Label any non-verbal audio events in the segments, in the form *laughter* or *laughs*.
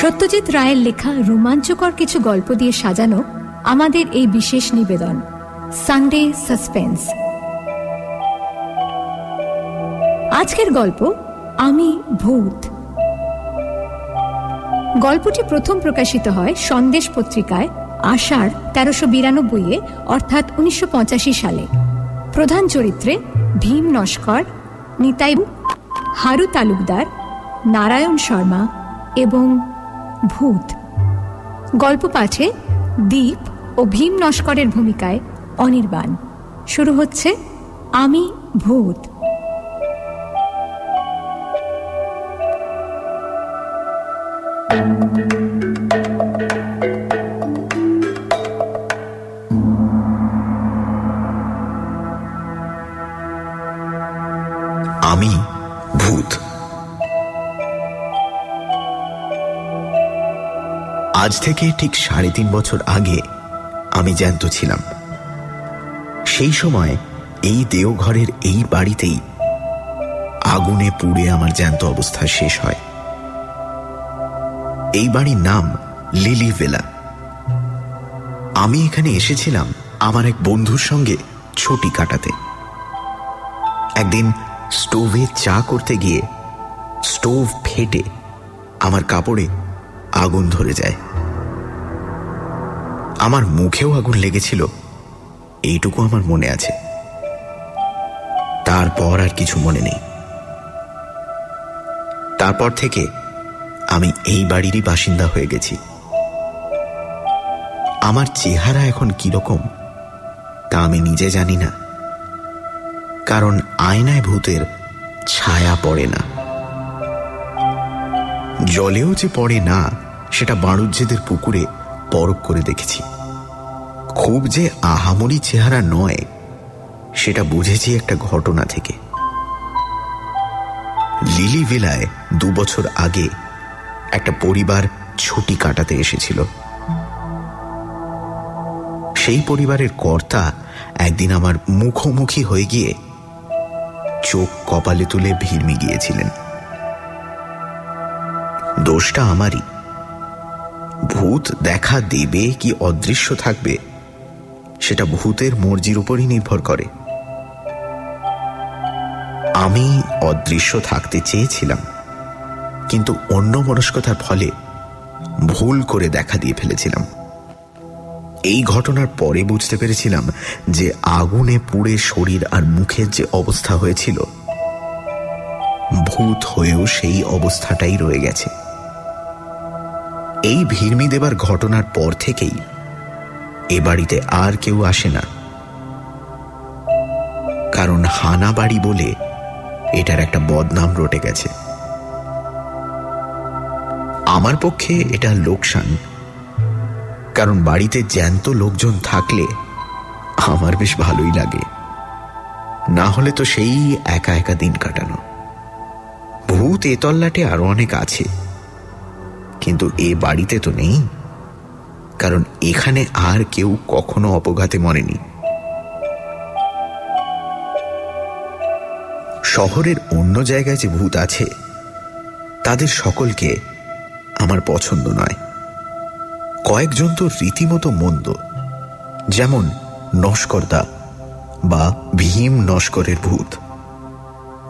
সত্যজিৎ রায়ের লেখা রোমাঞ্চকর কিছু গল্প দিয়ে সাজানো আমাদের এই বিশেষ নিবেদন সানডে সাসপেন্স আজকের গল্প, আমি ভূত। গল্পটি প্রথম প্রকাশিত হয় সন্দেশ পত্রিকায় আষাঢ় তেরোশো বিরানব্বইয়ে, অর্থাৎ উনিশশো পঁচাশি সালে। প্রধান চরিত্রে ভীম নস্কর, নিতাই হারু তালুকদার, নারায়ণ শর্মা এবং ভূত। গল্প পাঠে দীপ ও ভীম নস্করের ভূমিকায় অনির্বাণ। শুরু হচ্ছে আমি ভূত। আজ থেকে ঠিক সাড়ে তিন বছর আগে আমি জ্যান্ত ছিলাম। সেই সময় এই দেওঘরের এই বাড়িতেই আগুনে পুড়ে আমার জ্যান্ত অবস্থা শেষ হয়। এই বাড়ির নাম লিলি ভেলা। আমি এখানে এসেছিলাম আমার এক বন্ধুর সঙ্গে ছুটি কাটাতে। একদিন স্টোভে চা করতে গিয়ে স্টোভ ফেটে আমার কাপড়ে আগুন ধরে যায়। আমার মুখেও আগুন লেগেছিল। এইটুকু আমার মনে আছে। তারপর আর কিছু মনে নেই। তারপর থেকে আমি এই বাড়িরই বাসিন্দা হয়ে গেছি। আমার চেহারা এখন কীরকম, তা আমি নিজে জানি না। কারণ আয়নায় ভূতের ছায়া পড়ে না। জলেও যে পড়ে না, সেটা বাণুজ্যেদের পুকুরে পরক করে দেখেছি। খুব যে আহামরি চেহারা নয়, সেটা বুঝেছি একটা ঘটনা থেকে। লিলি ভিলায় দু বছর আগে একটা পরিবার ছুটি কাটাতে এসেছিল। সেই পরিবারের কর্তা একদিন আমার মুখোমুখি হয়ে গিয়ে চোখ কপালে তুলে ভিড়মি গিয়েছিলেন দোষটা আমারই। ভূত দেখা দেবে কি অদৃশ্য থাকবে সেটা ভূতের মর্জির উপরই নির্ভর করে। আমি অদৃশ্য থাকতে চেয়েছিলাম, কিন্তু অন্য মনস্কতার ফলে ভুল করে দেখা দিয়ে ফেলেছিলাম। এই ঘটনার পরে বুঝতে পেরেছিলাম যে আগুনে পুড়ে শরীর আর মুখের যে অবস্থা হয়েছিল, ভূত হয়েও সেই অবস্থাটাই রয়ে গেছে। এই ভিড়মি দেবার ঘটনার পর থেকেই এ বাড়িতে আর কেউ আসে না। কারণ হানা বাড়ি বলে এটার একটা বদনাম রটে গেছে। আমার পক্ষে এটা লোকসান। কারণ বাড়িতে জ্যান্ত লোকজন থাকলে আমার বেশ ভালোই লাগে। না হলে তো সেই একা একা দিন কাটানো। ভূত এ তল্লাটে আরও অনেক আছে। কিন্তু এ বাড়িতে তো নেই। কারণ এখানে আর কেউ কখনো অপঘাতে মরেনি। শহরের অন্য জায়গায় যে ভূত আছে, তাদের সকলকে আমার পছন্দ নয়। কয়েকজন তো রীতিমতো মন্দ, যেমন নস্করদা বা ভীম নস্করের ভূত।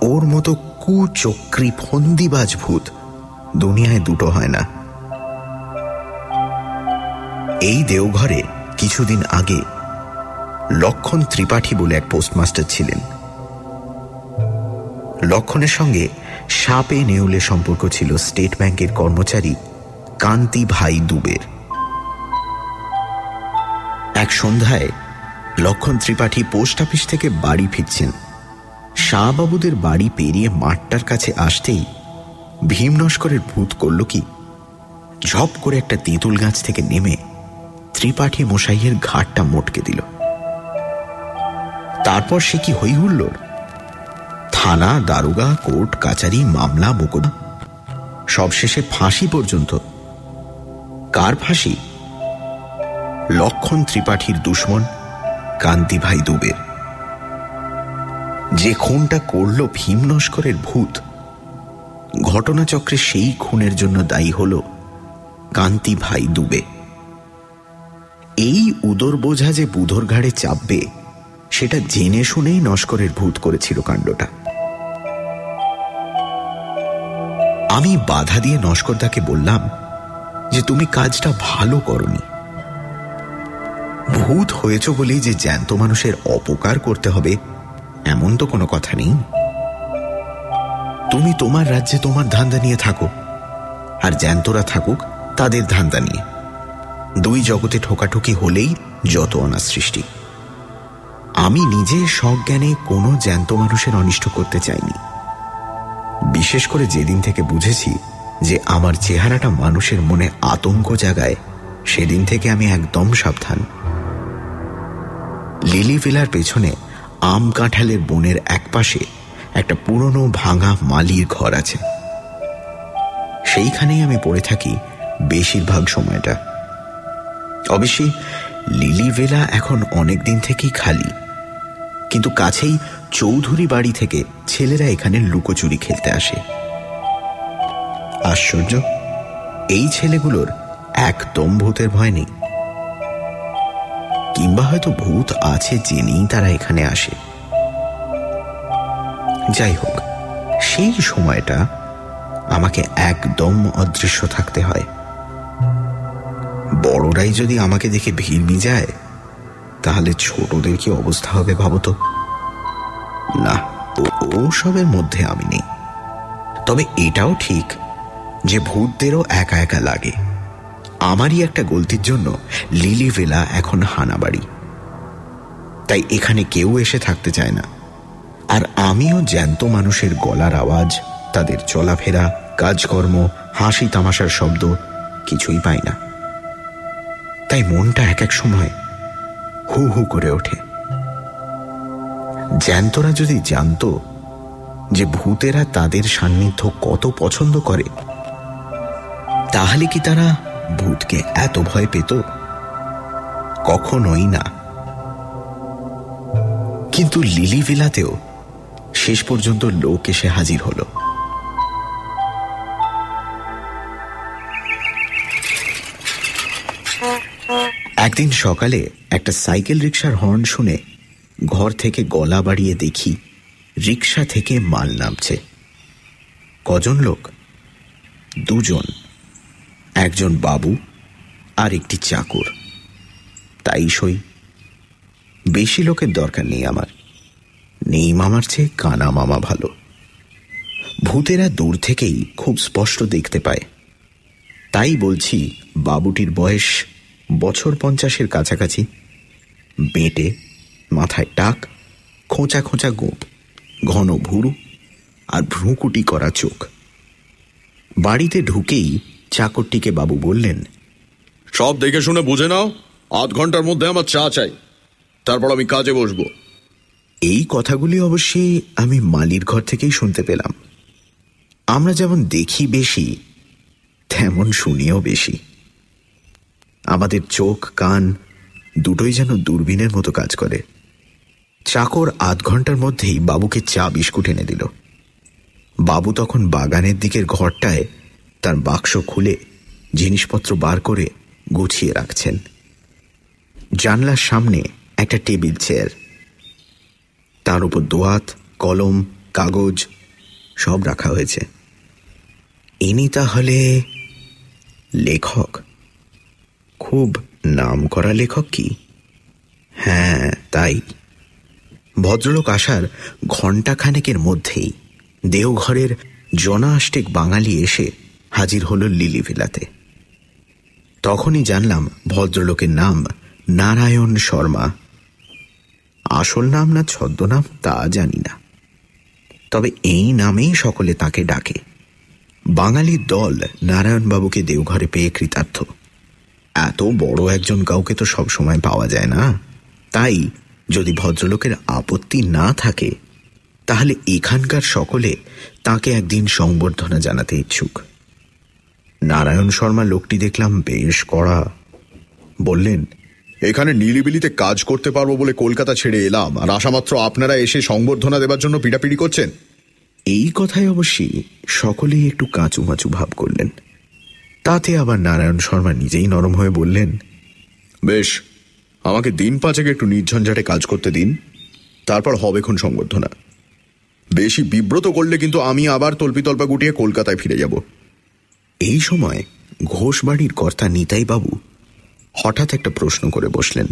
ওর মতো কুচক্রি ফন্দিবাজ ভূত দুনিয়ায় দুটো হয় না। এই দেওঘরে কিছুদিন আগে লক্ষণ ত্রিপাঠী বলে এক পোস্টমাস্টার ছিলেন। লক্ষণের সঙ্গে সাপে নেউলে সম্পর্ক ছিল স্টেট ব্যাংকের কর্মচারী কান্তি ভাই দুবের। এক সন্ধ্যায় লক্ষণ ত্রিপাঠী পোস্ট অফিস থেকে বাড়ি ফিরছেন। শাহবাবুদের বাড়ি পেরিয়ে মাঠটার কাছে আসতেই ভীম নস্করের ভূত করল কি? ঝপ করে একটা তেঁতুল গাছ থেকে নেমে ত্রিপাঠী মশাইয়ের ঘাটটা মোটকে দিল। তারপর সে কি হই হুল্লোর থানা, দারোগা, কোর্ট, কাচারি, মামলা মোকদা সবশেষে ফাঁসি পর্যন্ত। কার ফাঁসি? লক্ষণ ত্রিপাঠীর দুশ্মন, কান্তিভাই দুবের। যে খুনটা করল ভীম নস্করের ভূত, ঘটনাচক্রে সেই খুনের জন্য দায়ী হল কান্তি ভাই দুবে। এই উদর বোঝা যে বুধর ঘাড়ে চাপবে, সেটা জেনে শুনেই নস্করের ভূত করেছিল কাণ্ডটা। আমি বাধা দিয়ে নস্করদাকে বললাম যে, তুমি কাজটা ভালো করনি। ভূত হয়েছ বলেই যে জ্যান্ত মানুষের অপকার করতে হবে, এমন তো কোনো কথা নেই। তুমি তোমার রাজ্যে তোমার ধান্দা নিয়ে থাকো, আর জ্যান্তরা থাকুক তাদের ধান্দা নিয়ে। দুই জগতে ঠোকাঠুকি হলেই যত অনার সৃষ্টি। আমি নিজে সজ্ঞানে কোনো জ্যান্ত মানুষের অনিষ্ট করতে চাইনি। বিশেষ করে যেদিন থেকে বুঝেছি যে আমার চেহারাটা মানুষের মনে আতঙ্ক জাগায়, সেদিন থেকে আমি একদম সাবধান। লিলি ভিলার পেছনে আম কাঁঠালের বনের একপাশে একটা পুরনো ভাঙা মালির ঘর আছে। সেইখানেই আমি পড়ে থাকি বেশিরভাগ সময়টা। অবশ্যই লিলি ভেলা এখন অনেক দিন থেকেই খালি। কিন্তু কাছেই চৌধুরী বাড়ি থেকে ছেলেরা এখানে লুকোচুরি খেলতে আসে। আশ্চর্য, এই ছেলেগুলোর একদম ভূতের ভয় নেই। কিংবা হয়তো ভূত আছে জেনেই তারা এখানে আসে। যাই হোক, সেই সময়টা আমাকে একদম অদৃশ্য থাকতে হয়। বড়রাই যদি আমাকে দেখে ভিড় যায়, তাহলে ছোটদের কি অবস্থা হবে ভাবতো না ও সবের মধ্যে আমি নেই। তবে এটাও ঠিক যে ভূতদেরও একা একা লাগে। আমারই একটা গলতির জন্য লিলি ভেলা এখন হানাবাড়ি। তাই এখানে কেউ এসে থাকতে চায় না। আর আমিও জ্যান্ত মানুষের গলার আওয়াজ, তাদের চলাফেরা, কাজকর্ম হাসি তামাশার শব্দ কিছুই পাই না। তাই মনটা এক এক সময় হু হু করে ওঠে। জ্যান্তরা যদি জানত যে ভূতেরা তাদের সান্নিধ্য কত পছন্দ করে, তাহলে কি তারা ভূতকে এত ভয় পেত? কখনোই না। কিন্তু লিলি ভিলাতেও শেষ পর্যন্ত লোক এসে হাজির হল। একদিন সকালে একটা সাইকেল রিক্সার হর্ন শুনে ঘর থেকে গলা বাড়িয়ে দেখি রিক্সা থেকে মাল নামছে। কজন লোক? দুজন। একজন বাবু আর একটি চাকর। তাই সই। বেশি লোকের দরকার নেই আমার। নেই মামার চেয়ে কানা মামা ভালো। ভূতেরা দূর থেকেই খুব স্পষ্ট দেখতে পায়। তাই বলছি বাবুটির বয়স বছর পঞ্চাশের কাছাকাছি বেঁটে মাথায় টাক খোঁচা খোঁচা গোপ ঘন ভুরু আর ভ্রুকুটি করা চোখ। বাড়িতে ঢুকেই চাকরটিকে বাবু বললেন সব দেখে শুনে বুঝে নাও আধ ঘণ্টার মধ্যে আমার চা চাই। তারপর আমি কাজে বসব। এই কথাগুলি অবশ্যই আমি মালির ঘর থেকেই শুনতে পেলাম। আমরা যেমন দেখি বেশি তেমন শুনিও বেশি। আমাদের চোখ, কান দুটোই যেন দূরবীনের মতো কাজ করে। চাকর আধ ঘণ্টার মধ্যেই বাবুকে চা বিস্কুট এনে দিল। বাবু তখন বাগানের দিকের ঘরটায় তার বাক্স খুলে জিনিসপত্র বার করে গুছিয়ে রাখছেন। জানলার সামনে একটা টেবিল চেয়ার। তার উপর দোয়াত কলম, কাগজ সব রাখা হয়েছে। ইনি তাহলে লেখক। খুব নাম করা লেখক কি? হ্যাঁ তাই। ভদ্রলোক আসার ঘণ্টাখানেকের মধ্যেই দেওঘরের জনাষ্টেক বাঙালি এসে হাজির হল লিলিভিলাতে তখনই জানলাম ভদ্রলোকের নাম নারায়ণ শর্মা। আসল নাম না ছদ্মনাম তা জানি না। তবে এই নামেই সকলে তাকে ডাকে। বাঙালির দল নারায়ণবাবুকে দেওঘরে পেয়ে কৃতার্থ। এত বড় একজন কাউকে তো সব সময় পাওয়া যায় না। তাই যদি ভদ্রলোকের আপত্তি না থাকে তাহলে এখানকার সকলে তাকে একদিন সংবর্ধনা জানাতে ইচ্ছুক। নারায়ণ শর্মা লোকটি দেখলাম বেশ কড়া। বললেন এখানে নিলিবিলিতে কাজ করতে পারব বলে কলকাতা ছেড়ে এলাম। আর আসামাত্র আপনারা এসে সংবর্ধনা দেবার জন্য পিড়াপিড়ি করছেন? এই কথায় অবশ্যই সকলেই একটু কাঁচুমাচু ভাব করলেন। তাতে আবার নারায়ণ শর্মা নিজেই নরম হয়ে বললেন, বেশ, আমাকে দিন পাঁচেক একটু নির্ঝঞ্ঝাটে কাজ করতে দিন, তারপর হবে খুন সংবর্ধনা। বেশি বিব্রত করলে কিন্তু আমি আবার তল্পিতল্পা গুটিয়ে কলকাতায় ফিরে যাব। এই সময় ঘোষবাড়ির কর্তা নিতাই বাবু হঠাৎ একটা প্রশ্ন করে বসলেন,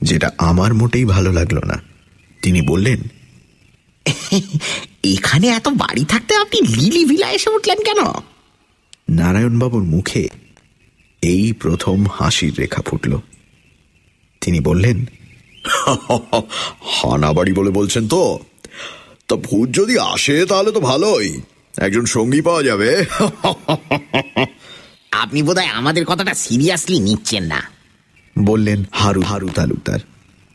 যেটা আমার মোটেই ভালো লাগল না। তিনি বললেন, এখানে এত বাড়ি থাকতে আপনি লিলি ভিলা এসে উঠলেন কেন? নারায়ণবাবুর মুখে এই প্রথম হাসির রেখা ফুটল। তিনি বললেন হানা বাড়ি বলে বলছেন তো? তা ভূত যদি আসে তাহলে তো ভালোই। একজন সঙ্গী পাওয়া যাবে। আপনি বোধহয় আমাদের কথাটা সিরিয়াসলি নিচ্ছেন না। বললেন হারু হারু তালুকদার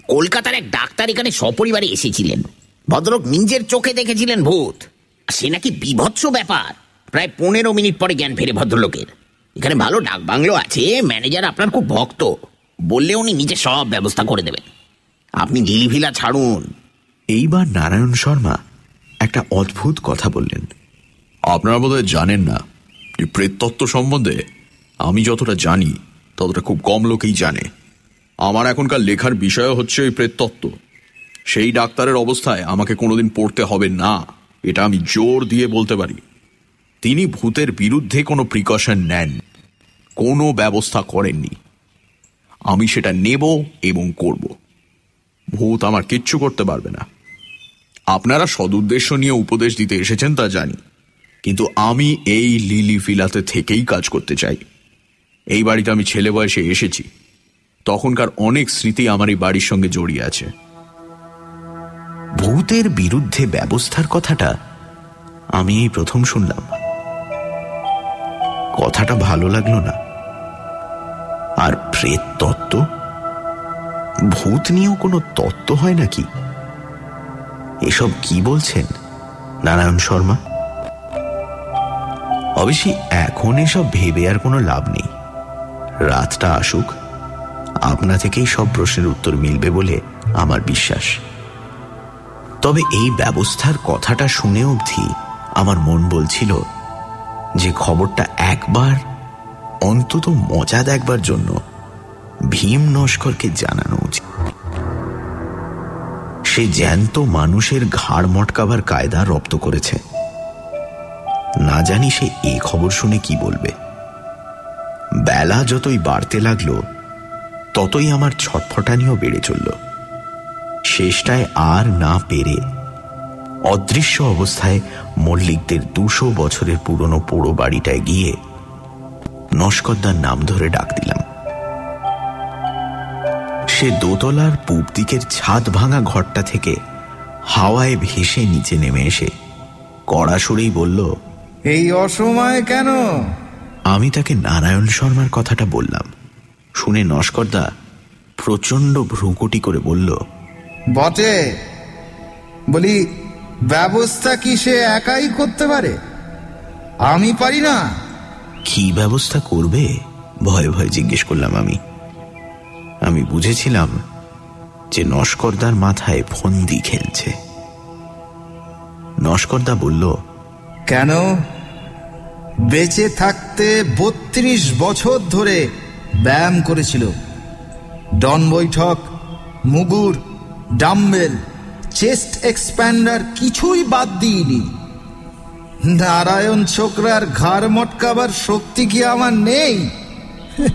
কলকাতার এক ডাক্তার এখানে সপরিবারে এসেছিলেন। ভদ্রলোক নিজের চোখে দেখেছিলেন ভূত। সে নাকি বিভৎস ব্যাপার। প্রায় পনেরো মিনিট পরে জ্ঞান ফেরে ভদ্রলোকের। এখানে ভালো ডাক বাংলো আছে, ম্যানেজার আপনার খুব ভক্ত। বললে উনি নিজে সব ব্যবস্থা করে দেবেন। আপনি লিলিভিলা ছাড়ুন। এইবার নারায়ণ শর্মা একটা অদ্ভুত কথা বললেন। আপনারা বোধহয় জানেন না যে প্রেততত্ত্ব সম্বন্ধে আমি যতটা জানি, ততটা খুব কম লোকেই জানে। আমার এখনকার লেখার বিষয় হচ্ছে ওই প্রেততত্ত্ব। সেই ডাক্তারের অবস্থায় আমাকে কোনোদিন পড়তে হবে না, এটা আমি জোর দিয়ে বলতে পারি। তিনি ভূতের বিরুদ্ধে কোনো প্রিকশন নেন। কোনো ব্যবস্থা করেননি। আমি সেটা নেব এবং করব। ভূত আমার কিচ্ছু করতে পারবে না। আপনারা সদুদ্দেশ্য নিয়ে উপদেশ দিতে এসেছেন তা জানি। কিন্তু আমি এই লিলি ফিলাতে থেকেই কাজ করতে চাই। এই বাড়িতে আমি ছেলে বয়সে এসেছি। তখনকার অনেক স্মৃতি আমার এই বাড়ির সঙ্গে জড়িয়ে আছে। ভূতের বিরুদ্ধে ব্যবস্থার কথাটা আমি এই প্রথম শুনলাম। কথাটা ভালো লাগল না। আর প্রেত তত্ত্ব ভূত নিয়েও কোনো তত্ত্ব হয় নাকি? এসব কি বলছেন নারায়ণ শর্মা? অবশ্যই এখন এসব ভেবে আর কোনো লাভ নেই। রাতটা আসুক, আপনা থেকেই সব প্রশ্নের উত্তর মিলবে বলে আমার বিশ্বাস। তবে এই ব্যবস্থার কথাটা শুনে অবধি আমার মন বলছিল যে খবরটা একবার, অন্তত মজা দেখবার জন্য ভীম নস্করকে জানানো উচিত। সে জ্যান্ত মানুষের ঘাড় মটকাবার কায়দা রপ্ত করেছে। না জানি সে এ খবর শুনে কি বলবে। বেলা যতই বাড়তে লাগল, ততই আমার ছটফটানিও বেড়ে চলল। শেষটায় আর না পেরে অদৃশ্য অবস্থায় মল্লিকদের দুশো বছরের পুরনো পোড়ো বাড়িটায় গিয়ে নস্কদ্দার নাম ধরে ডাক দিলাম। সে দোতলার পূব দিকের ছাদ ভাঙা ঘরটা থেকে হাওয়ায় ভেসে নিচে নেমে এসে কড়া সুরেই বলল এই অসময়ে কেন? আমি তাকে নারায়ণ শর্মার কথাটা বললাম। শুনে নস্করদা প্রচণ্ড ভ্রুকুটি করে বলল বটে। বলি ব্যবস্থা কি সে একাই করতে পারে? আমি পারি না। কি ব্যবস্থা করবে? ভয়ে ভয়ে জিজ্ঞেস করলাম আমি। আমি বুঝেছিলাম যে নস্করদার মাথায় ফন্দি খেলছে। নস্করদা বলল কেন? বেঁচে থাকতে বত্রিশ বছর ধরে ব্যায়াম করেছিল। ডন বৈঠক মুগুর ডাম্বেল চেস্ট এক্সপ্যান্ডার কিছুই বাদ দিইনি। নারায়ণ ছোকরার ঘাড় মটকাবার শক্তি কি আমার নেই? *laughs*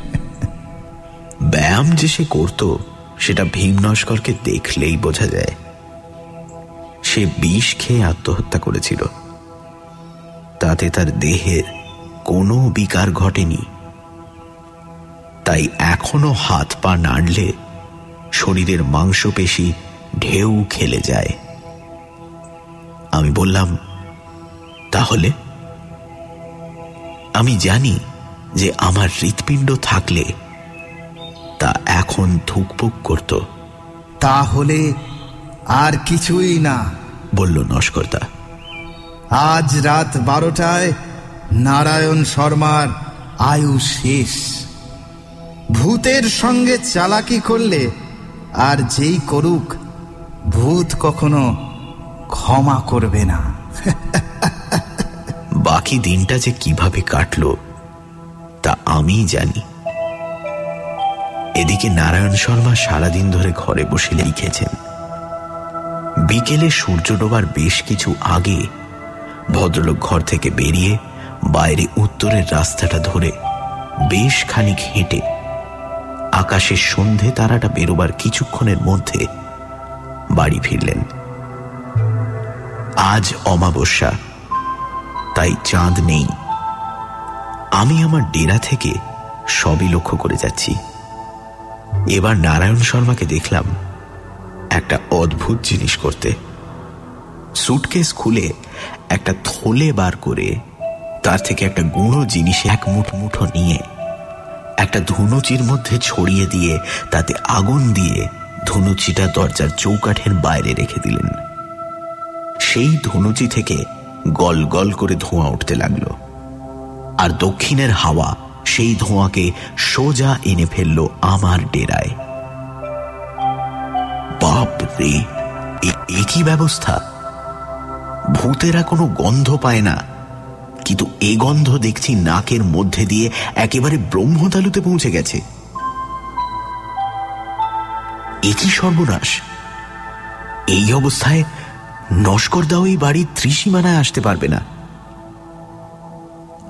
ব্যায়াম যে সে করত, সেটা ভীম নস্করকে দেখলেই বোঝা যায়। সে বিষ খেয়ে আত্মহত্যা করেছিল। তাতে তার দেহের কোনো বিকার ঘটেনি। তাই এখনও হাত পা নাড়লে শরীরের মাংসপেশি ঢেউ খেলে যায়। আমি বললাম তাহলে? আমি জানি যে আমার হৃৎপিণ্ড থাকলে তা এখন ধুকপুক করত। তাহলে আর কিছুই না বলল নস্কর্তা আজ রাত বারোটায় নারায়ণ শর্মার আয়ু শেষ। ভূতের সঙ্গে চালাকি করলে আর যেই করুক ভূত কখনো ক্ষমা করবে না। *laughs* বাকি দিনটা যে কীভাবে কাটল আমিই জানি। এদিকে নারায়ণ শর্মা সারাদিন ধরে ঘরে বসে লিখেছেন, বিকেলে সূর্য ডোবার বেশ কিছু আগে ভদ্রলোক ঘর থেকে বেরিয়ে বাইরে উত্তরের রাস্তাটা ধরে বেশ খানিক হেঁটে আকাশের সন্ধে তারাটা বেরোবার কিছুক্ষণের মধ্যে বাড়ি ফিরলেন। আজ অমাবস্যা, তাই চাঁদ নেই। আমি আমার ডেরা থেকে সবই লক্ষ্য করে যাচ্ছি। এবার নারায়ণ শর্মাকে দেখলাম একটা অদ্ভুত জিনিস করতে। সুটকেস খুলে একটা থলে বার করে তার থেকে একটা গুঁড়ো জিনিস এক মুঠ মুঠো নিয়ে একটা ধুনুচির মধ্যে ছড়িয়ে দিয়ে তাতে আগুন দিয়ে ধনুচিটা দরজার চৌকাঠের বাইরে রেখে দিলেন। সেই ধনুচি থেকে গল গল করে ধোঁয়া উঠতে লাগল। আর দক্ষিণের হাওয়া সেই ধোঁয়াকে সোজা এনে ফেলল আমার ডেরায়। বাপ রে একই ব্যবস্থা? ভূতেরা কোনো গন্ধ পায় না। কিন্তু এ গন্ধ দেখছি নাকের মধ্যে দিয়ে একেবারে ব্রহ্মতালুতে পৌঁছে গেছে। একই সর্বনাশ। এই অবস্থায় নস্করদাও এই বাড়ির ত্রিসীমানায় আসতে পারবে না।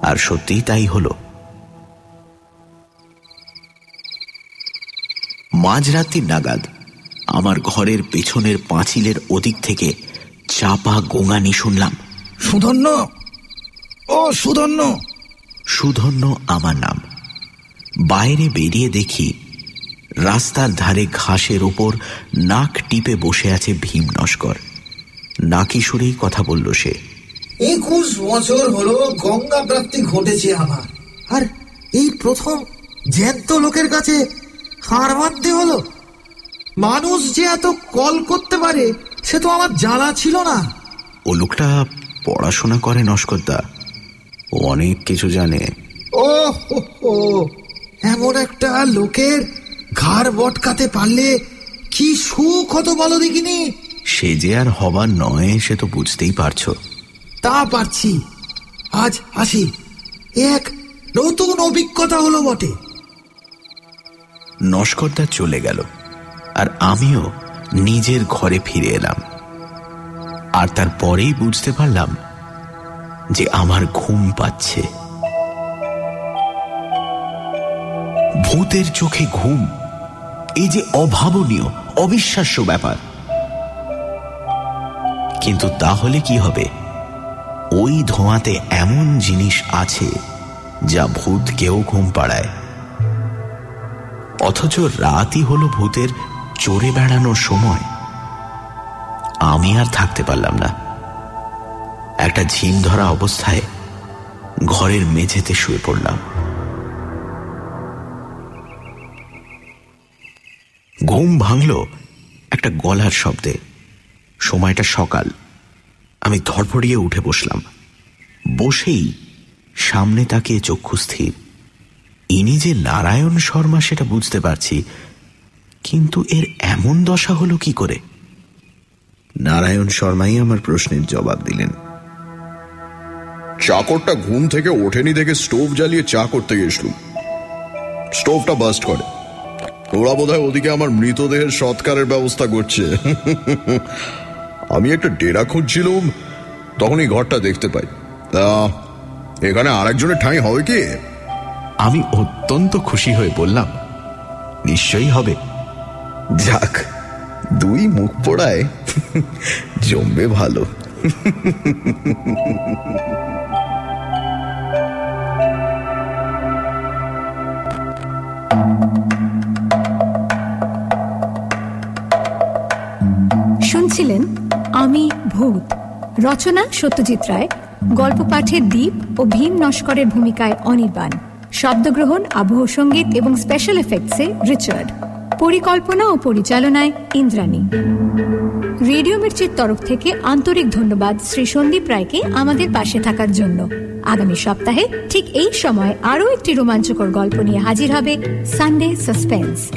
আর সত্যিই তাই হল। মাঝরাত্রির নাগাদ আমার ঘরের পেছনের পাঁচিলের ওদিক থেকে চাপা গোঙানি শুনলাম। সুধন্য! ও সুধন্য! সুধন্য আমার নাম। বাইরে বেরিয়ে দেখি রাস্তার ধারে ঘাসের ওপর নাক টিপে বসে আছে ভীম নস্কর নাকি সুরেই কথা বলল সে। একুশ বছর হলো গঙ্গা প্রাপ্তি ঘটেছে আমার। আর এই প্রথম জ্যান্ত লোকের কাছে হার মানতে হলো। মানুষ যে এত কল করতে পারে সে তো আমার জানা ছিল না। ও লোকটা পড়াশোনা করে নস্করদা। ও অনেক কিছু জানে। ও এমন একটা লোকের ঘাড় বটকাতে পারলে কি সুখ হতো বলো দেখিনি? সে যে আর হবার নয় সে তো বুঝতেই পারছ। তা পারছি। আজ আসি। এক নতুন অভিজ্ঞতা হলো বটে। নস্করদা চলে গেল আর আমিও নিজের ঘরে ফিরে এলাম। আর তারপরেই বুঝতে পারলাম যে আমার ঘুম পাচ্ছে। ভূতের চোখে ঘুম এই যে অভাবনীয়, অবিশ্বাস্য ব্যাপার। কিন্তু তাহলে কি হবে? ওই ধোঁয়াতে এমন জিনিস আছে যা ভূতকেও ঘুম পাড়ায়। অথচ রাতই হলো ভূতের চড়ে বেড়ানোর সময়। আমি আর থাকতে পারলাম না। একটা ঝিম ধরা অবস্থায় ঘরের মেঝেতে শুয়ে পড়লাম। ঘুম ভাঙল একটা গলার শব্দে। সময়টা সকাল। আমি ধরফড়িয়ে উঠে বসলাম। বসেই সামনে তাকিয়ে চক্ষু স্থির। ইনি যে নারায়ণ শর্মা সেটা বুঝতে পারছি, কিন্তু এর এমন দশা হলো কি করে? নারায়ণ শর্মাই আমার প্রশ্নের জবাব দিলেন। চাকরটা ঘুম থেকে ওঠেনি দেখে স্টোভ জ্বালিয়ে চা করতে গেছিলুম। স্টোভটা বাস্ট করে। ওরা বোধ ওদিকে আমার মৃতদেহের সৎকারের ব্যবস্থা করছে। আমি একটা ডেরা খুঁজছিলুম তখন এই ঘরটা দেখতে পাই। তা এখানে আরেকজনের ঠাঁই হবে কি? আমি অত্যন্ত খুশি হয়ে বললাম নিশ্চয়ই হবে। যাক দুই মুখ পোড়ায় জমবে ভালো। আমি ভূত। রচনা সত্যজিৎ রায়। গল্প পাঠে দ্বীপ ও ভীম নস্করের ভূমিকায় অনির্বাণ। শব্দগ্রহণ, আবহ সংগীত এবং স্পেশাল এফেক্টসে রিচার্ড। পরিকল্পনা ও পরিচালনায় ইন্দ্রাণী। রেডিও মির্চির তরফ থেকে আন্তরিক ধন্যবাদ শ্রী সন্দীপ রায়কে আমাদের পাশে থাকার জন্য। আগামী সপ্তাহে ঠিক এই সময় আরও একটি রোমাঞ্চকর গল্প নিয়ে হাজির হবে সানডে সাসপেন্স